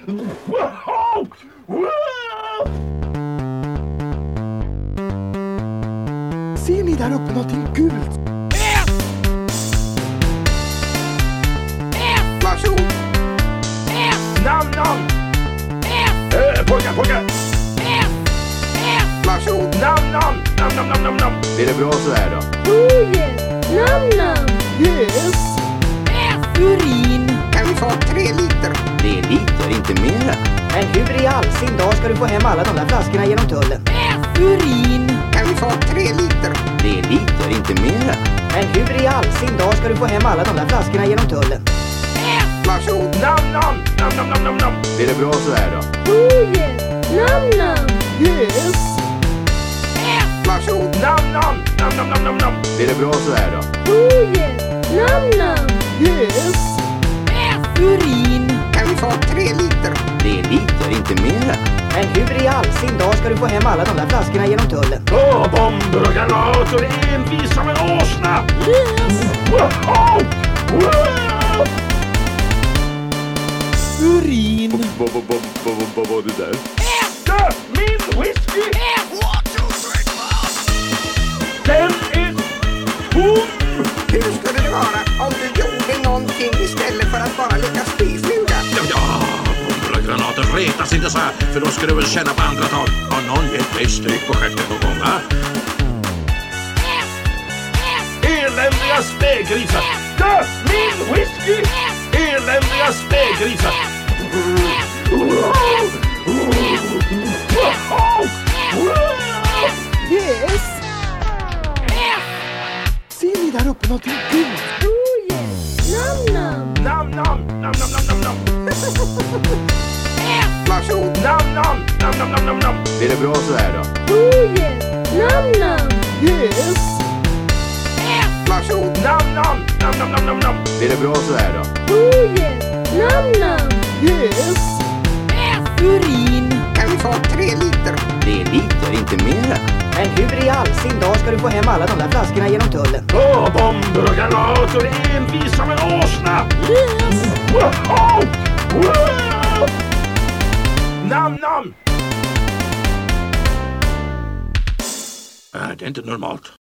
Ser ni där uppe någonting gult? Varsågod. Namn, namn! Eh, pojkar, pojkar! Varsågod. Namn, namn! Namn, namn, namn, namn, namn! Är det bra så här då? Oh yeah! Nam nam! Yes! Urin! Kan vi få tre liter? Sin dag ska du få hem alla de där flaskorna genom tullen? Urin! Kan vi få tre liter? Det är liter, inte mera. Men hur i all sin dag ska du få hem alla de där flaskorna genom tullen? Varsågod. Namn, namn! Namn, namn, namn, namn, namn! Är det bra så här då? Oh yeah! Nam nam! Yes! Varsågod. Namn! Namn, namn, namn, namn, namn! Är det bra så här då? Oh yeah! Nam nam! Yes! Urin! Inte mera. Men hur i all sin dag ska du få hem alla de där flaskorna genom tullen? Åh, bomber och granater, envis som en åsna! Wow! Wow! Urin! Vad var det där? Äta min whisky! Den är tom! Hur skulle det vara om du gjorde någonting istället för att bara leka spyfluga? Retas inte så här, för då ska du väl känna på andra tag. Har någon gett dig stryk på stjärten någon gång, va? Eländiga spädgrisar! Dö min whisky! Eländiga spädgrisar! Yes! Ser ni där uppe någonting gult? Oh yeah! Nam nam! Nam, Varsågod. Nam, nam, nam, nam, nam, nam, nam. Är det bra så här då? Oh yeah! Nam nam! Yes! Varsågod. Nam, nam, nam, nam, nam, nam, nam. Är det bra så här då? Oh yeah! Nam nam! Yes! Urin! Kan vi få tre liter? Det är liter, inte mera. Men hur i all sin dag ska du få hem alla de där flaskorna genom tullen? Åh, bomber och granater, envis som en åsna! Wow! Wow! Nam, nam! Äh, det är inte normalt.